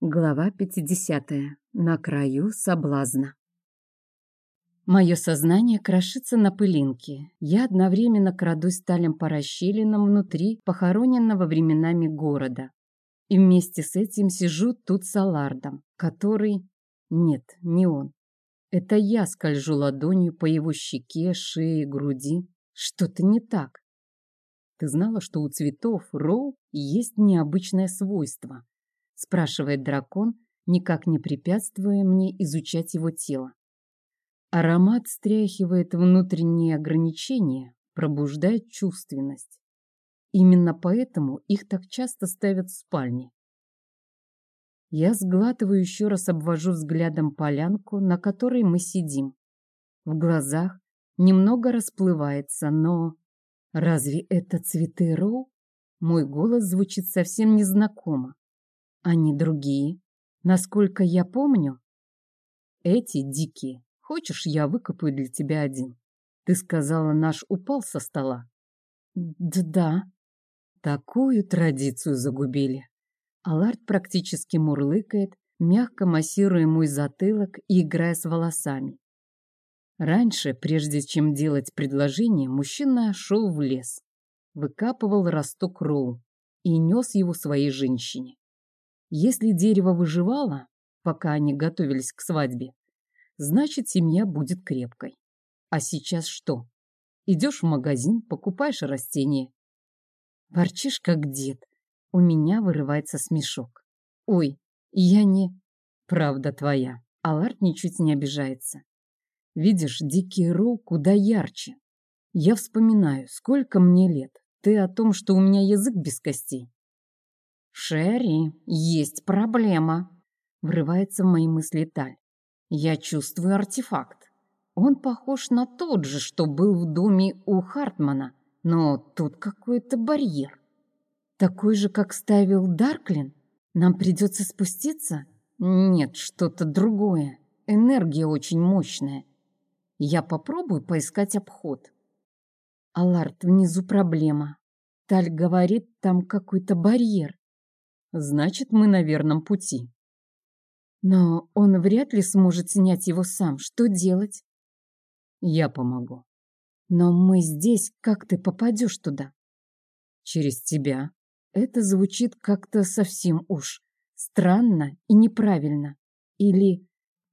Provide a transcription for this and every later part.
Глава 50. На краю соблазна. Мое сознание крошится на пылинке. Я одновременно крадусь талем по расщелинам внутри похороненного временами города. И вместе с этим сижу тут с Алардом, который... Нет, не он. Это я скольжу ладонью по его щеке, шее, груди. Что-то не так. Ты знала, что у цветов роу есть необычное свойство — спрашивает дракон, никак не препятствуя мне изучать его тело. Аромат стряхивает внутренние ограничения, пробуждает чувственность. Именно поэтому их так часто ставят в спальне. Я сглатываю еще раз обвожу взглядом полянку, на которой мы сидим. В глазах немного расплывается, но... Разве это цветы роу? Мой голос звучит совсем незнакомо. Они другие. Насколько я помню, эти дикие. Хочешь, я выкопаю для тебя один? Ты сказала, наш упал со стола. Да. Такую традицию загубили. Аларт практически мурлыкает, мягко массируя мой затылок и играя с волосами. Раньше, прежде чем делать предложение, мужчина шел в лес, выкапывал росток роу и нес его своей женщине. Если дерево выживало, пока они готовились к свадьбе, значит, семья будет крепкой. А сейчас что? Идешь в магазин, покупаешь растения. Ворчишь, как дед. У меня вырывается смешок. Ой, я не... Правда твоя. Аларт ничуть не обижается. Видишь, дикий роу куда ярче. Я вспоминаю, сколько мне лет. Ты о том, что у меня язык без костей. «Шерри, есть проблема», — врывается в мои мысли Таль. «Я чувствую артефакт. Он похож на тот же, что был в доме у Хартмана, но тут какой-то барьер. Такой же, как ставил Дарклин? Нам придется спуститься? Нет, что-то другое. Энергия очень мощная. Я попробую поискать обход». Аларт, внизу проблема. Таль говорит, там какой-то барьер. Значит, мы на верном пути. Но он вряд ли сможет снять его сам. Что делать? Я помогу. Но мы здесь, как ты попадешь туда? Через тебя. Это звучит как-то совсем уж странно и неправильно. Или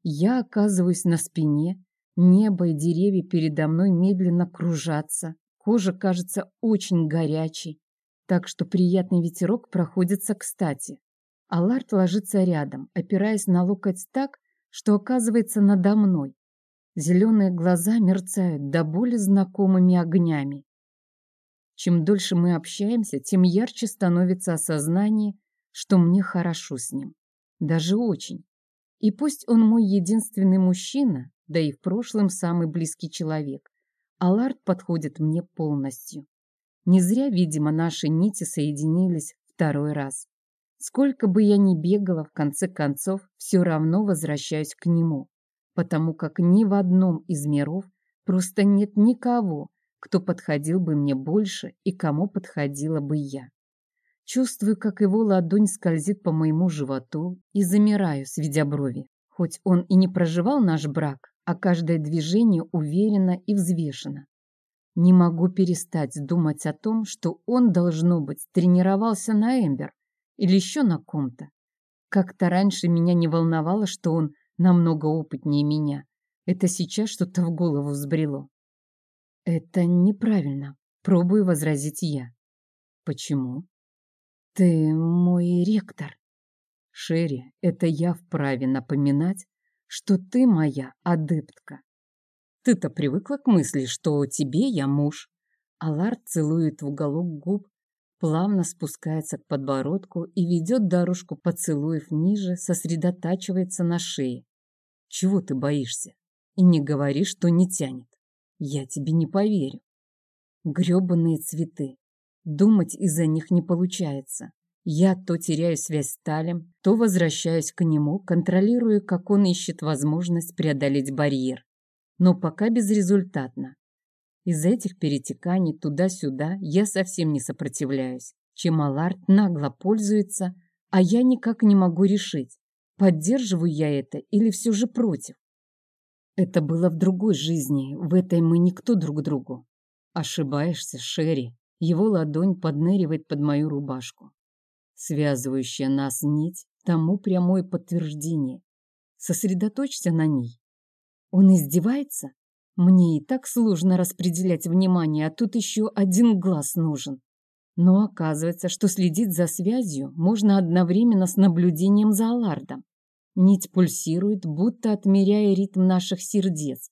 я оказываюсь на спине, небо и деревья передо мной медленно кружатся, кожа кажется очень горячей, так что приятный ветерок проходится кстати. Аларт ложится рядом, опираясь на локоть так, что оказывается надо мной. Зеленые глаза мерцают до боли знакомыми огнями. Чем дольше мы общаемся, тем ярче становится осознание, что мне хорошо с ним. Даже очень. И пусть он мой единственный мужчина, да и в прошлом самый близкий человек, Аларт подходит мне полностью. Не зря, видимо, наши нити соединились второй раз. Сколько бы я ни бегала, в конце концов, все равно возвращаюсь к нему, потому как ни в одном из миров просто нет никого, кто подходил бы мне больше и кому подходила бы я. Чувствую, как его ладонь скользит по моему животу и замираю, сведя брови. Хоть он и не проживал наш брак, а каждое движение уверенно и взвешено. Не могу перестать думать о том, что он, должно быть, тренировался на Эмбер или еще на ком-то. Как-то раньше меня не волновало, что он намного опытнее меня. Это сейчас что-то в голову взбрело. Это неправильно. Пробую возразить я. Почему? Ты мой ректор. Шерри, это я вправе напоминать, что ты моя адептка. Ты-то привыкла к мысли, что тебе я муж. Аларт целует в уголок губ, плавно спускается к подбородку и ведет дорожку поцелуев ниже, сосредотачивается на шее. Чего ты боишься? И не говори, что не тянет. Я тебе не поверю. Грёбаные цветы. Думать из-за них не получается. Я то теряю связь с Талем, то возвращаюсь к нему, контролируя, как он ищет возможность преодолеть барьер но пока безрезультатно. Из-за этих перетеканий туда-сюда я совсем не сопротивляюсь, чем Аларт нагло пользуется, а я никак не могу решить, поддерживаю я это или все же против. Это было в другой жизни, в этой мы никто друг другу. Ошибаешься, Шерри. Его ладонь подныривает под мою рубашку. Связывающая нас нить тому прямое подтверждение. Сосредоточься на ней. Он издевается? Мне и так сложно распределять внимание, а тут еще один глаз нужен. Но оказывается, что следить за связью можно одновременно с наблюдением за Алардом. Нить пульсирует, будто отмеряя ритм наших сердец.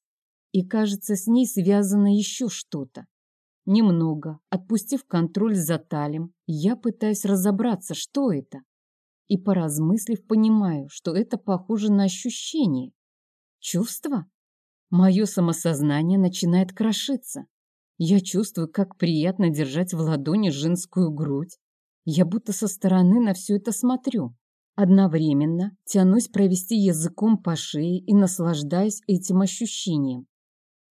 И кажется, с ней связано еще что-то. Немного, отпустив контроль за талием, я пытаюсь разобраться, что это. И, поразмыслив, понимаю, что это похоже на ощущение. Чувство? Мое самосознание начинает крошиться. Я чувствую, как приятно держать в ладони женскую грудь. Я будто со стороны на все это смотрю. Одновременно тянусь провести языком по шее и наслаждаюсь этим ощущением.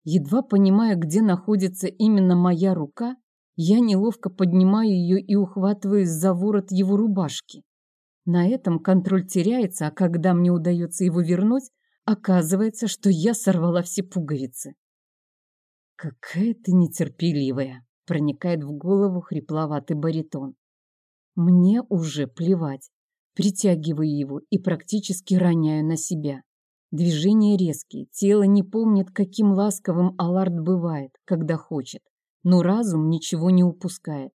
Едва понимая, где находится именно моя рука, я неловко поднимаю ее и ухватываюсь за ворот его рубашки. На этом контроль теряется, а когда мне удается его вернуть, оказывается, что я сорвала все пуговицы. «Какая ты нетерпеливая!» — проникает в голову хрипловатый баритон. Мне уже плевать. Притягиваю его и практически роняю на себя. Движения резкие, тело не помнит, каким ласковым Аларт бывает, когда хочет, но разум ничего не упускает.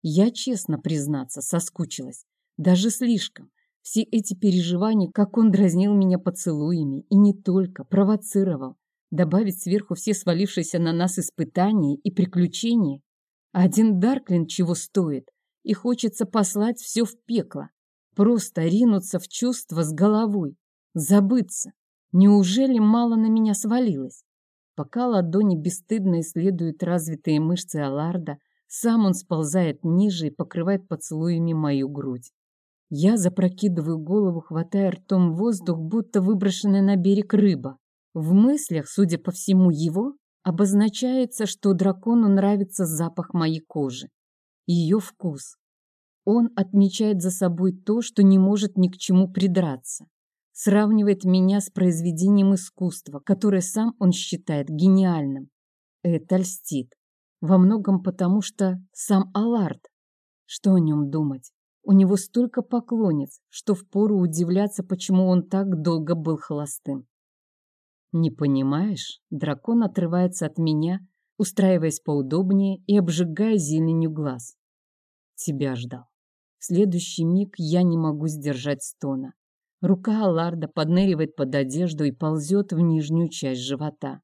Я, честно признаться, соскучилась, даже слишком. Все эти переживания, как он дразнил меня поцелуями, и не только, провоцировал. Добавить сверху все свалившиеся на нас испытания и приключения. Один Дарклин чего стоит, и хочется послать все в пекло. Просто ринуться в чувства с головой, забыться. Неужели мало на меня свалилось? Пока ладони бесстыдно исследуют развитые мышцы Аларда, сам он сползает ниже и покрывает поцелуями мою грудь. Я запрокидываю голову, хватая ртом воздух, будто выброшенная на берег рыба. В мыслях, судя по всему, его обозначается, что дракону нравится запах моей кожи, ее вкус. Он отмечает за собой то, что не может ни к чему придраться сравнивает меня с произведением искусства, которое сам он считает гениальным. Это льстит. Во многом потому, что сам Аларт. Что о нем думать? У него столько поклонниц, что впору удивляться, почему он так долго был холостым. Не понимаешь? Дракон отрывается от меня, устраиваясь поудобнее и обжигая зеленью глаз. Тебя ждал. В следующий миг я не могу сдержать стона. Рука Алларда подныривает под одежду и ползет в нижнюю часть живота.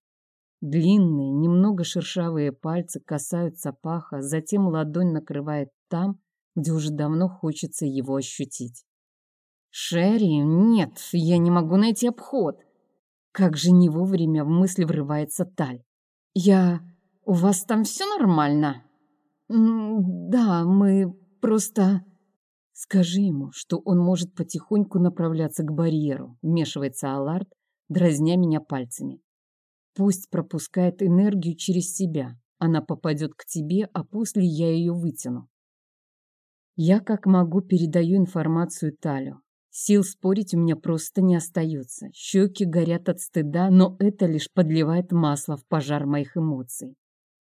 Длинные, немного шершавые пальцы касаются паха, затем ладонь накрывает там, где уже давно хочется его ощутить. «Шерри, нет, я не могу найти обход!» Как же не вовремя в мысли врывается Таль. «Я... У вас там все нормально?» «Да, мы просто...» Скажи ему, что он может потихоньку направляться к барьеру, вмешивается Аларт, дразня меня пальцами. Пусть пропускает энергию через себя. Она попадет к тебе, а после я ее вытяну. Я как могу передаю информацию Талю. Сил спорить у меня просто не остается. Щеки горят от стыда, но это лишь подливает масло в пожар моих эмоций.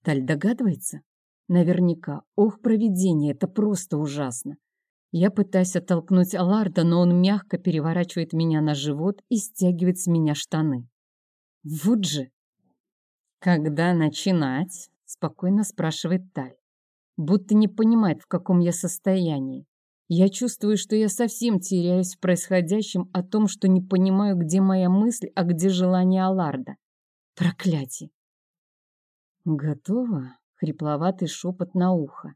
Таль догадывается? Наверняка. Ох, провидение, это просто ужасно. Я пытаюсь оттолкнуть Аларда, но он мягко переворачивает меня на живот и стягивает с меня штаны. Вот же! Когда начинать? Спокойно спрашивает Таль. Будто не понимает, в каком я состоянии. Я чувствую, что я совсем теряюсь в происходящем о том, что не понимаю, где моя мысль, а где желание Аларда. Проклятие! Готово? Хрипловатый шепот на ухо.